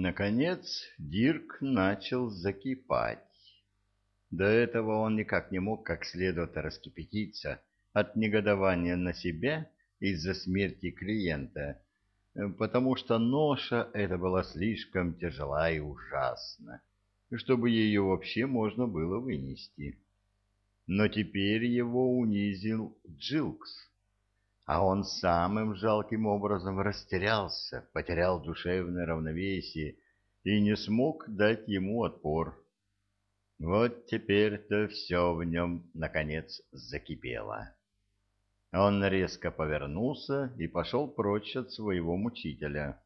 Наконец Дирк начал закипать. До этого он никак не мог как следует раскипятиться от негодования на себя из-за смерти клиента, потому что ноша эта была слишком тяжела и ужасна, чтобы ее вообще можно было вынести. Но теперь его унизил Джилкс, а он самым жалким образом растерялся, потерял душевное равновесие и не смог дать ему отпор. Вот теперь-то все в нем, наконец, закипело. Он резко повернулся и пошел прочь от своего мучителя,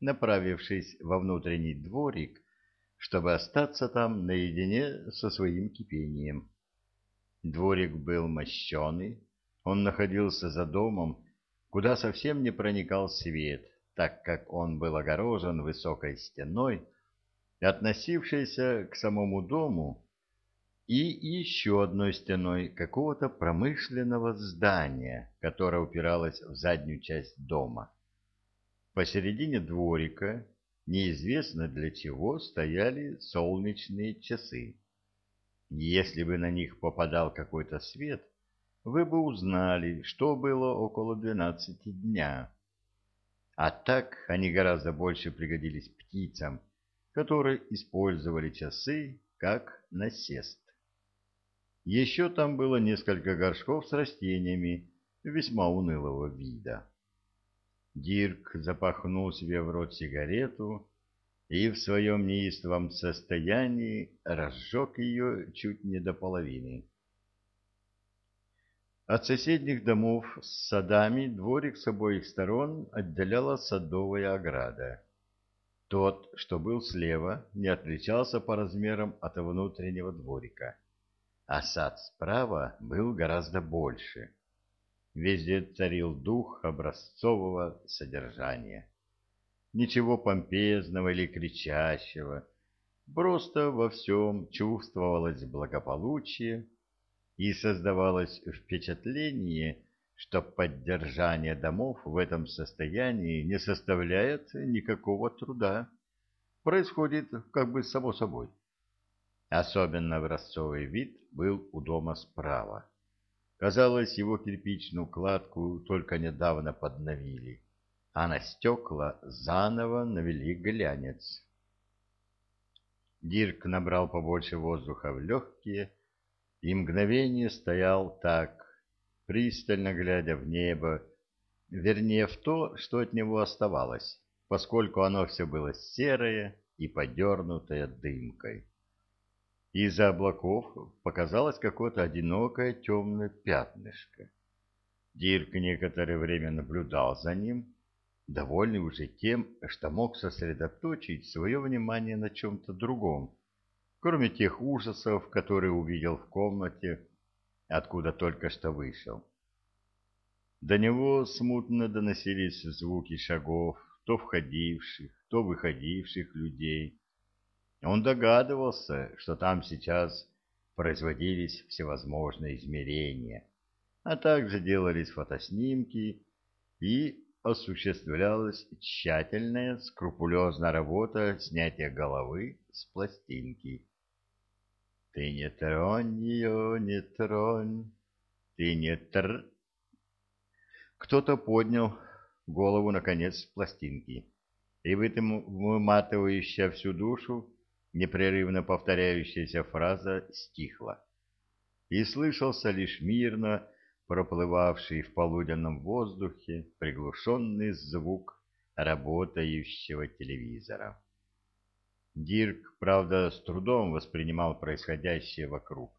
направившись во внутренний дворик, чтобы остаться там наедине со своим кипением. Дворик был мощеный, он находился за домом, куда совсем не проникал свет, так как он был огорожен высокой стеной, относившейся к самому дому, и еще одной стеной какого-то промышленного здания, которое упиралось в заднюю часть дома. Посередине дворика, неизвестно для чего, стояли солнечные часы. Если бы на них попадал какой-то свет, вы бы узнали, что было около двенадцати дня. А так они гораздо больше пригодились птицам, которые использовали часы как насест. Еще там было несколько горшков с растениями весьма унылого вида. Дирк запахнул себе в рот сигарету и в своем неистовом состоянии разжег ее чуть не до половины. От соседних домов с садами дворик с обоих сторон отделяла садовая ограда. Тот, что был слева, не отличался по размерам от внутреннего дворика, а сад справа был гораздо больше. Везде царил дух образцового содержания. Ничего помпезного или кричащего, просто во всем чувствовалось благополучие, и создавалось впечатление, что поддержание домов в этом состоянии не составляет никакого труда, происходит как бы само собой. Особенно образцовый вид был у дома справа. Казалось, его кирпичную кладку только недавно подновили, а на стекла заново навели глянец. Дирк набрал побольше воздуха в легкие и мгновение стоял так, пристально глядя в небо, вернее в то, что от него оставалось, поскольку оно все было серое и подернутое дымкой. Из-за облаков показалось какое-то одинокое темное пятнышко. Дирк некоторое время наблюдал за ним, довольный уже тем, что мог сосредоточить свое внимание на чем-то другом, кроме тех ужасов, которые увидел в комнате, откуда только что вышел. До него смутно доносились звуки шагов, то входивших, то выходивших людей. Он догадывался, что там сейчас производились всевозможные измерения, а также делались фотоснимки и осуществлялась тщательная, скрупулезная работа снятия головы с пластинки. Ты не тронь ее, не тронь, ты не тр... Кто-то поднял голову, наконец, с пластинки, и выматывающая всю душу, непрерывно повторяющаяся фраза стихла. И слышался лишь мирно проплывавший в полуденном воздухе приглушенный звук работающего телевизора. Дирк, правда, с трудом воспринимал происходящее вокруг.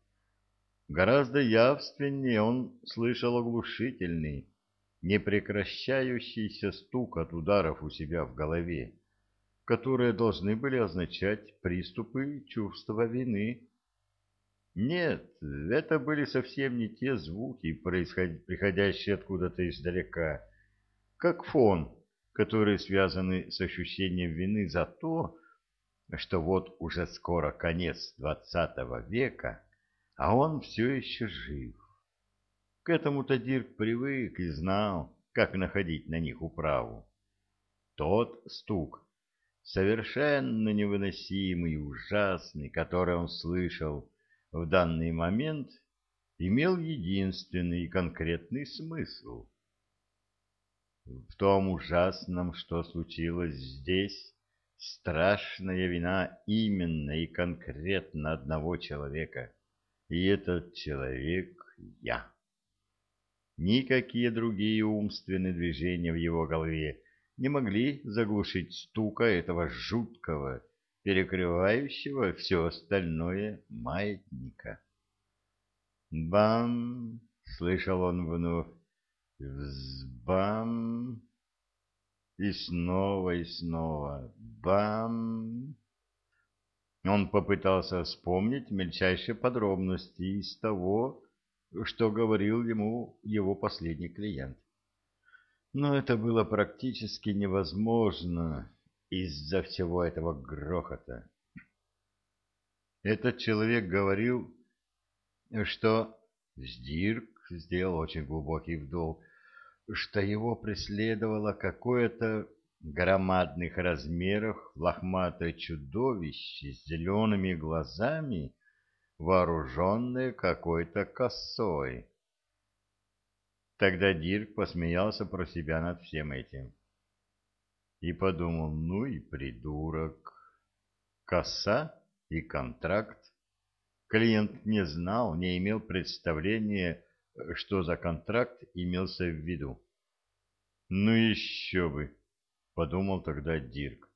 Гораздо явственнее он слышал оглушительный, непрекращающийся стук от ударов у себя в голове, которые должны были означать приступы чувства вины. Нет, это были совсем не те звуки, приходящие откуда-то издалека, как фон, которые связаны с ощущением вины за то, что вот уже скоро конец двадцатого века, а он все еще жив. К этому-то Дирк привык и знал, как находить на них управу. Тот стук совершенно невыносимый и ужасный, который он слышал в данный момент, имел единственный и конкретный смысл. В том ужасном, что случилось здесь, страшная вина именно и конкретно одного человека, и этот человек — я. Никакие другие умственные движения в его голове не могли заглушить стука этого жуткого, перекрывающего все остальное маятника. «Бам!» — слышал он вновь. «Взбам!» И снова и снова «бам!» Он попытался вспомнить мельчайшие подробности из того, что говорил ему его последний клиент. Но это было практически невозможно из-за всего этого грохота. Этот человек говорил, что Сдирк сделал очень глубокий вдох, что его преследовало какое-то громадных размеров лохматое чудовище с зелеными глазами, вооруженное какой-то косой. Тогда Дирк посмеялся про себя над всем этим. И подумал, ну и придурок. Коса и контракт. Клиент не знал, не имел представления, что за контракт имелся в виду. Ну еще бы, подумал тогда Дирк.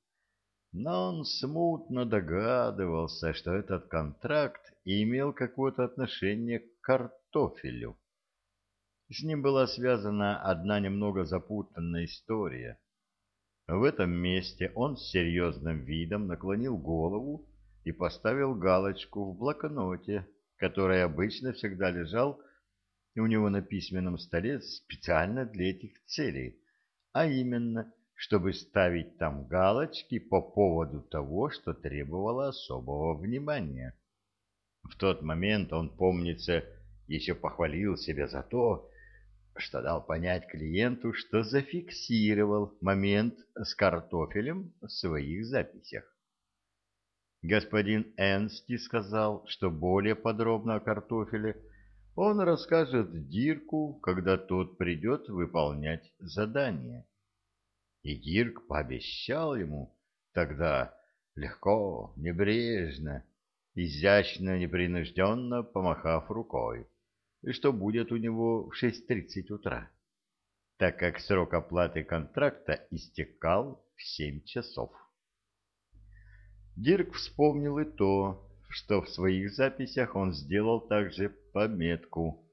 Но он смутно догадывался, что этот контракт имел какое-то отношение к картофелю. С ним была связана одна немного запутанная история. В этом месте он с серьезным видом наклонил голову и поставил галочку в блокноте, который обычно всегда лежал у него на письменном столе специально для этих целей, а именно, чтобы ставить там галочки по поводу того, что требовало особого внимания. В тот момент он, помнится, еще похвалил себя за то, что дал понять клиенту, что зафиксировал момент с картофелем в своих записях. Господин Энсти сказал, что более подробно о картофеле он расскажет Дирку, когда тот придет выполнять задание. И Дирк пообещал ему тогда легко, небрежно, изящно, непринужденно помахав рукой и что будет у него в 6.30 утра, так как срок оплаты контракта истекал в 7 часов. Дирк вспомнил и то, что в своих записях он сделал также пометку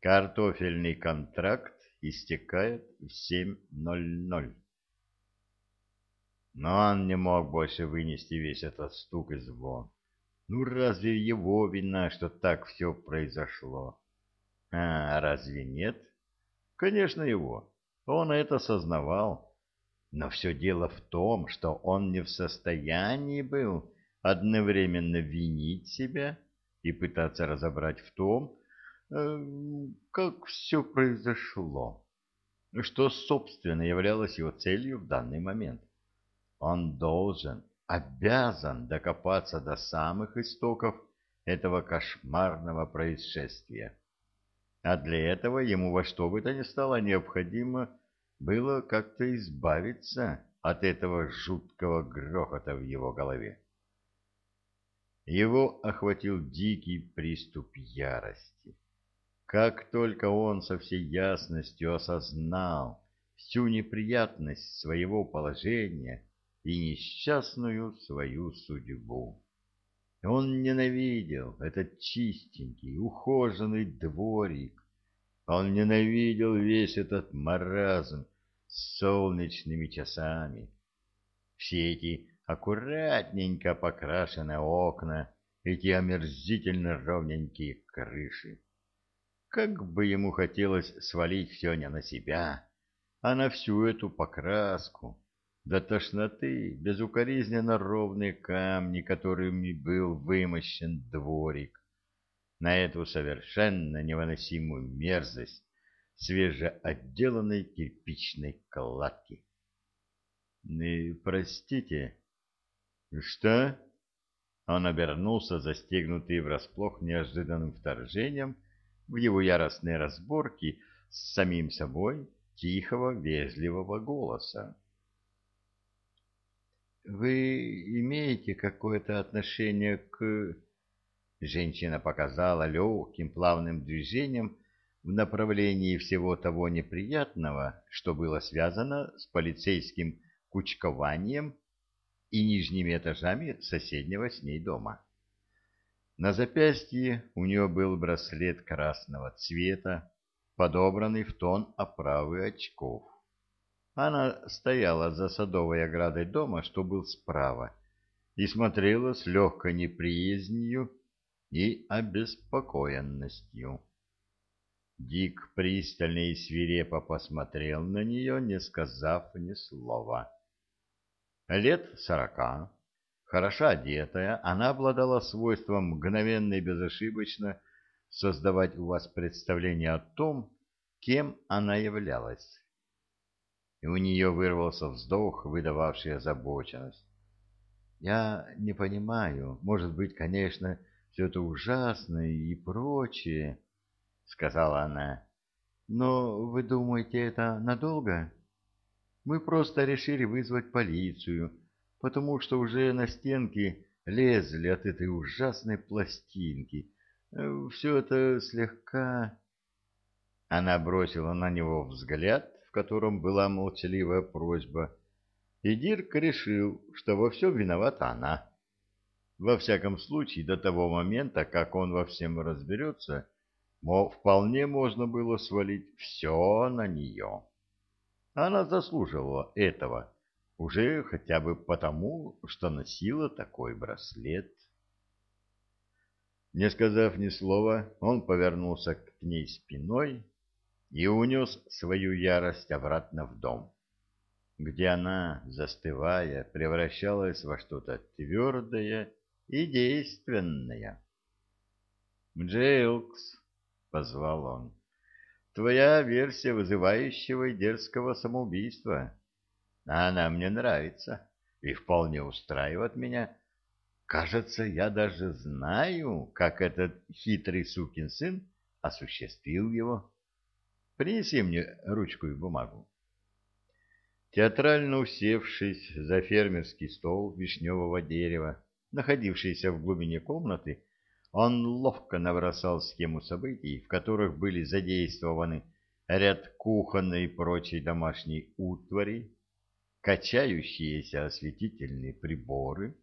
«Картофельный контракт истекает в 7.00». Но он не мог больше вынести весь этот стук и звон. Ну разве его вина, что так все произошло? А разве нет? Конечно, его. Он это сознавал. Но все дело в том, что он не в состоянии был одновременно винить себя и пытаться разобрать в том, э, как все произошло, что, собственно, являлось его целью в данный момент. Он должен, обязан докопаться до самых истоков этого кошмарного происшествия а для этого ему во что бы то ни стало необходимо было как-то избавиться от этого жуткого грохота в его голове. Его охватил дикий приступ ярости. Как только он со всей ясностью осознал всю неприятность своего положения и несчастную свою судьбу. Он ненавидел этот чистенький, ухоженный дворик. Он ненавидел весь этот маразм с солнечными часами. Все эти аккуратненько покрашенные окна, эти омерзительно ровненькие крыши. Как бы ему хотелось свалить все не на себя, а на всю эту покраску, до тошноты безукоризненно ровные камни, которыми был вымощен дворик, на эту совершенно невыносимую мерзость свежеотделанной кирпичной кладки. — Простите, Что? Он обернулся, застегнутый врасплох неожиданным вторжением в его яростные разборки с самим собой тихого, вежливого голоса. «Вы имеете какое-то отношение к...» Женщина показала легким плавным движением в направлении всего того неприятного, что было связано с полицейским кучкованием и нижними этажами соседнего с ней дома. На запястье у нее был браслет красного цвета, подобранный в тон оправы очков. Она стояла за садовой оградой дома, что был справа, и смотрела с легкой неприязнью и обеспокоенностью. Дик пристально и свирепо посмотрел на нее, не сказав ни слова. Лет сорока, хорошо одетая, она обладала свойством мгновенно и безошибочно создавать у вас представление о том, кем она являлась. И у нее вырвался вздох, выдававший озабоченность. «Я не понимаю, может быть, конечно, все это ужасно и прочее», — сказала она. «Но вы думаете, это надолго? Мы просто решили вызвать полицию, потому что уже на стенки лезли от этой ужасной пластинки» Э, все это слегка... Она бросила на него взгляд, в котором была молчаливая просьба, и Дирк решил, что во всем виновата она. Во всяком случае, до того момента, как он во всем разберется, мол, вполне можно было свалить все на нее. Она заслуживала этого, уже хотя бы потому, что носила такой браслет. Не сказав ни слова, он повернулся к ней спиной и унес свою ярость обратно в дом, где она, застывая, превращалась во что-то твердое и действенное. «Джилкс», — позвал он, — «твоя версия вызывающего и дерзкого самоубийства. Она мне нравится и вполне устраивает меня» Кажется, я даже знаю, как этот хитрый сукин сын осуществил его. Принеси мне ручку и бумагу. Театрально усевшись за фермерский стол вишневого дерева, находившийся в глубине комнаты, он ловко набросал схему событий, в которых были задействованы ряд кухонной и прочей домашней утвари, качающиеся осветительные приборы,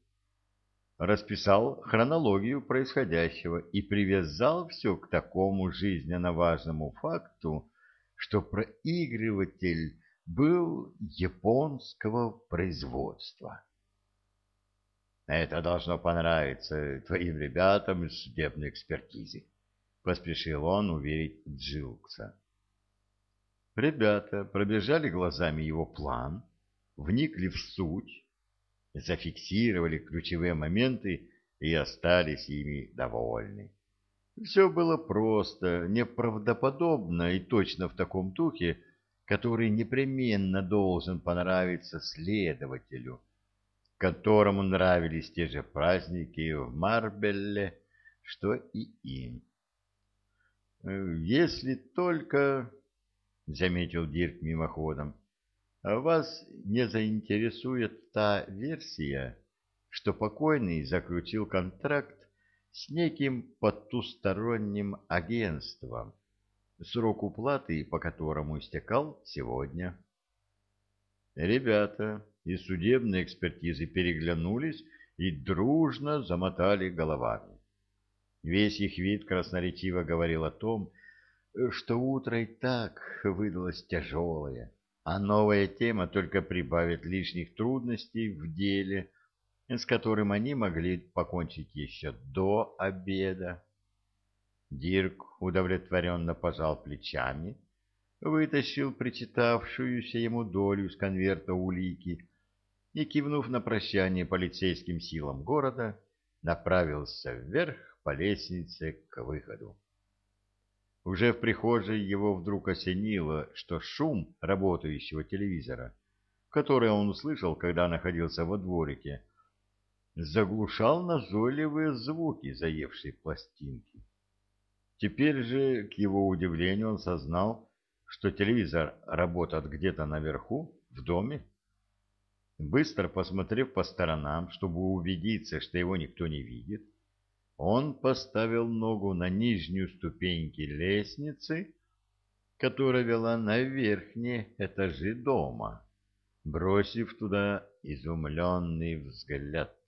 расписал хронологию происходящего и привязал все к такому жизненно важному факту, что проигрыватель был японского производства. Это должно понравиться твоим ребятам из судебной экспертизы, поспешил он уверить Джилкса. Ребята пробежали глазами его план, вникли в суть зафиксировали ключевые моменты и остались ими довольны. Все было просто, неправдоподобно и точно в таком духе, который непременно должен понравиться следователю, которому нравились те же праздники в Марбелле, что и им. «Если только...» — заметил Дирк мимоходом. Вас не заинтересует та версия, что покойный заключил контракт с неким потусторонним агентством, срок уплаты по которому истекал сегодня. Ребята из судебной экспертизы переглянулись и дружно замотали головами. Весь их вид красноречиво говорил о том, что утро и так выдалось тяжелое, а новая тема только прибавит лишних трудностей в деле, с которым они могли покончить еще до обеда. Дирк удовлетворенно пожал плечами, вытащил причитавшуюся ему долю из конверта улики и, кивнув на прощание полицейским силам города, направился вверх по лестнице к выходу. Уже в прихожей его вдруг осенило, что шум работающего телевизора, который он услышал, когда находился во дворике, заглушал назойливые звуки заевшей пластинки. Теперь же, к его удивлению, он сознал, что телевизор работает где-то наверху, в доме. Быстро посмотрев по сторонам, чтобы убедиться, что его никто не видит, он поставил ногу на нижнюю ступеньки лестницы, которая вела на верхние этажи дома, бросив туда изумленный взгляд.